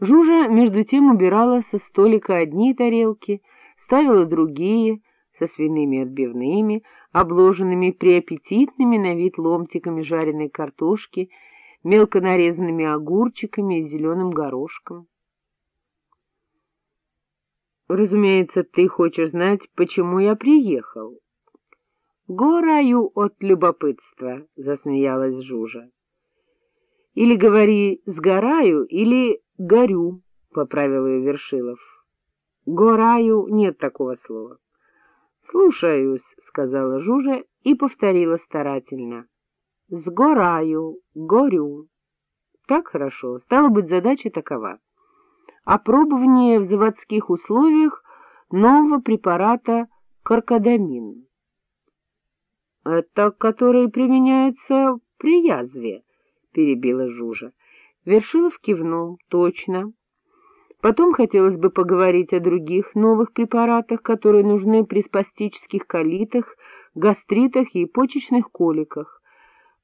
Жужа, между тем, убирала со столика одни тарелки, ставила другие, со свиными отбивными, обложенными приаппетитными на вид ломтиками жареной картошки, мелко нарезанными огурчиками и зеленым горошком. — Разумеется, ты хочешь знать, почему я приехал? — Гораю от любопытства, — засмеялась Жужа. — Или говори «сгораю», или «горю», — поправил ее Вершилов. — Гораю нет такого слова. — Слушаюсь, — сказала Жужа и повторила старательно. — Сгораю, горю. Так хорошо. Стало быть, задача такова. Опробование в заводских условиях нового препарата каркадамин. — Это который применяется при язве, — перебила Жужа. Вершилов кивнул. — Точно. Потом хотелось бы поговорить о других новых препаратах, которые нужны при спастических колитах, гастритах и почечных коликах.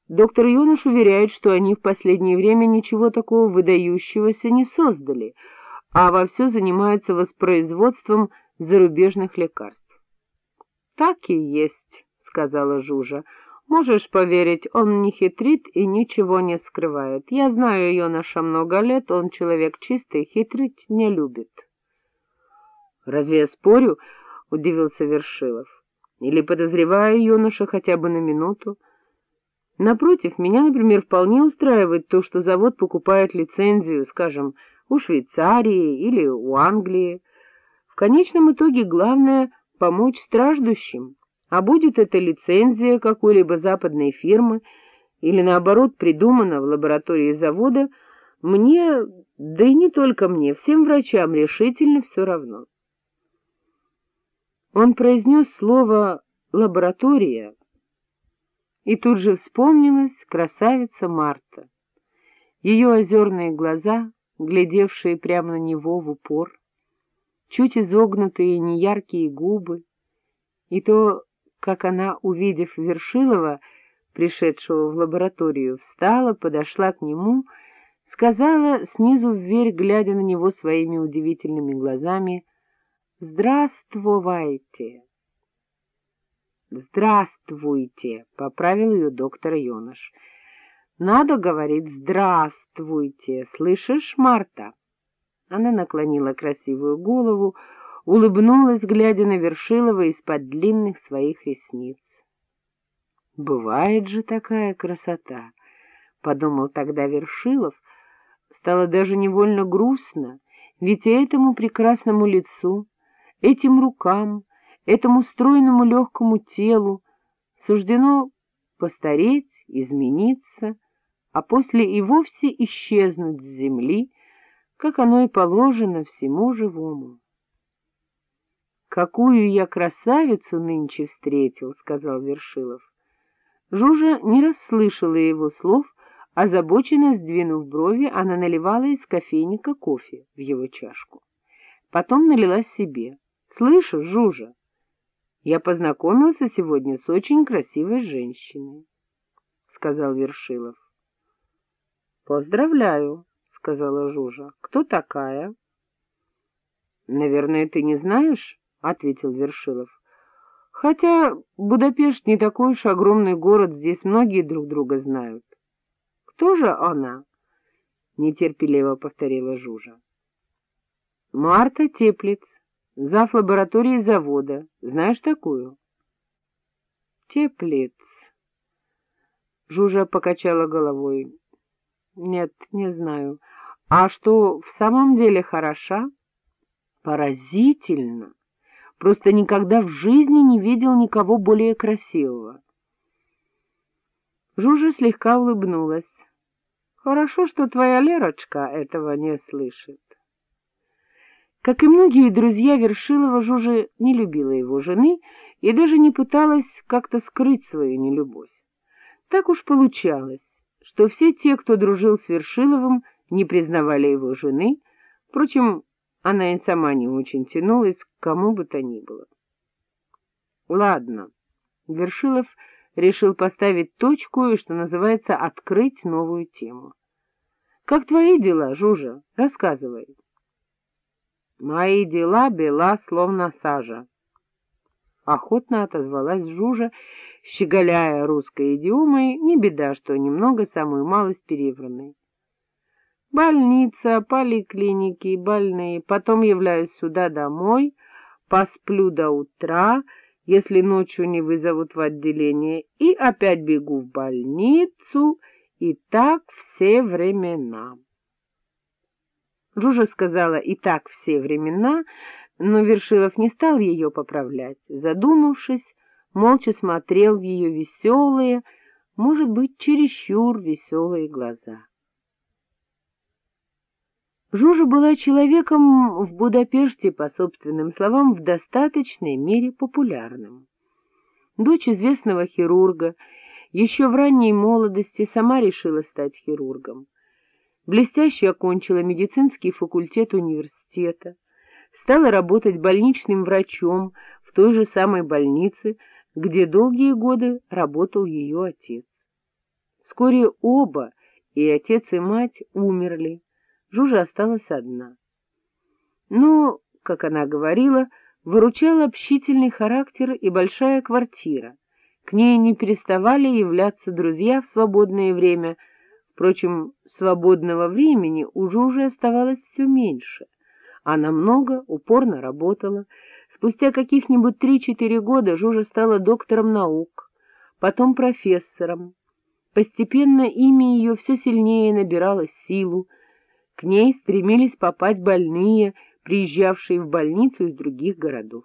Доктор Юнош уверяет, что они в последнее время ничего такого выдающегося не создали, а вовсю занимаются воспроизводством зарубежных лекарств. — Так и есть, — сказала Жужа. Можешь поверить, он не хитрит и ничего не скрывает. Я знаю юноша много лет, он человек чистый, хитрить не любит. — Разве я спорю? — удивился Вершилов. — Или подозреваю юноша хотя бы на минуту? Напротив, меня, например, вполне устраивает то, что завод покупает лицензию, скажем, у Швейцарии или у Англии. В конечном итоге главное — помочь страждущим. А будет эта лицензия какой-либо западной фирмы или, наоборот, придумана в лаборатории завода, мне, да и не только мне, всем врачам решительно все равно. Он произнес слово «лаборатория», и тут же вспомнилась красавица Марта. Ее озерные глаза, глядевшие прямо на него в упор, чуть изогнутые неяркие губы, и то как она, увидев Вершилова, пришедшего в лабораторию, встала, подошла к нему, сказала снизу вверх, глядя на него своими удивительными глазами, «Здравствуйте!» «Здравствуйте!» — поправил ее доктор Йоныш. «Надо говорить «здравствуйте!» Слышишь, Марта?» Она наклонила красивую голову, улыбнулась, глядя на Вершилова из-под длинных своих ресниц. «Бывает же такая красота!» — подумал тогда Вершилов. Стало даже невольно грустно, ведь этому прекрасному лицу, этим рукам, этому стройному легкому телу суждено постареть, измениться, а после и вовсе исчезнуть с земли, как оно и положено всему живому. «Какую я красавицу нынче встретил!» — сказал Вершилов. Жужа не расслышала его слов, озабоченно сдвинув брови, она наливала из кофейника кофе в его чашку. Потом налила себе. «Слышишь, Жужа, я познакомился сегодня с очень красивой женщиной», — сказал Вершилов. «Поздравляю», — сказала Жужа. «Кто такая?» «Наверное, ты не знаешь?» — ответил Вершилов. — Хотя Будапешт не такой уж огромный город, здесь многие друг друга знают. — Кто же она? — нетерпеливо повторила Жужа. — Марта Теплиц, зав. лаборатории завода. Знаешь такую? — Теплиц. Жужа покачала головой. — Нет, не знаю. А что, в самом деле хороша? — Поразительно! Просто никогда в жизни не видел никого более красивого. Жужа слегка улыбнулась. Хорошо, что твоя Лерочка этого не слышит. Как и многие друзья Вершилова, Жужа не любила его жены и даже не пыталась как-то скрыть свою нелюбовь. Так уж получалось, что все те, кто дружил с Вершиловым, не признавали его жены, впрочем, она и сама не очень тянулась к кому бы то ни было. Ладно, Вершилов решил поставить точку и, что называется, открыть новую тему. Как твои дела, Жужа? Рассказывай. Мои дела бела, словно сажа. Охотно отозвалась Жужа, щеголяя русской идиомой, не беда, что немного, самую малость перевранной. Больница, поликлиники, больные, потом являюсь сюда домой, посплю до утра, если ночью не вызовут в отделение, и опять бегу в больницу, и так все времена. Жужа сказала «и так все времена», но Вершилов не стал ее поправлять. Задумавшись, молча смотрел в ее веселые, может быть, чересчур веселые глаза. Жужа была человеком в Будапеште, по собственным словам, в достаточной мере популярным. Дочь известного хирурга, еще в ранней молодости сама решила стать хирургом. Блестяще окончила медицинский факультет университета, стала работать больничным врачом в той же самой больнице, где долгие годы работал ее отец. Вскоре оба, и отец, и мать, умерли, Жужа осталась одна. Но, как она говорила, выручал общительный характер и большая квартира. К ней не переставали являться друзья в свободное время. Впрочем, свободного времени у Жужи оставалось все меньше. Она много, упорно работала. Спустя каких-нибудь три-четыре года Жужа стала доктором наук, потом профессором. Постепенно имя ее все сильнее набирало силу, к ней стремились попасть больные, приезжавшие в больницу из других городов.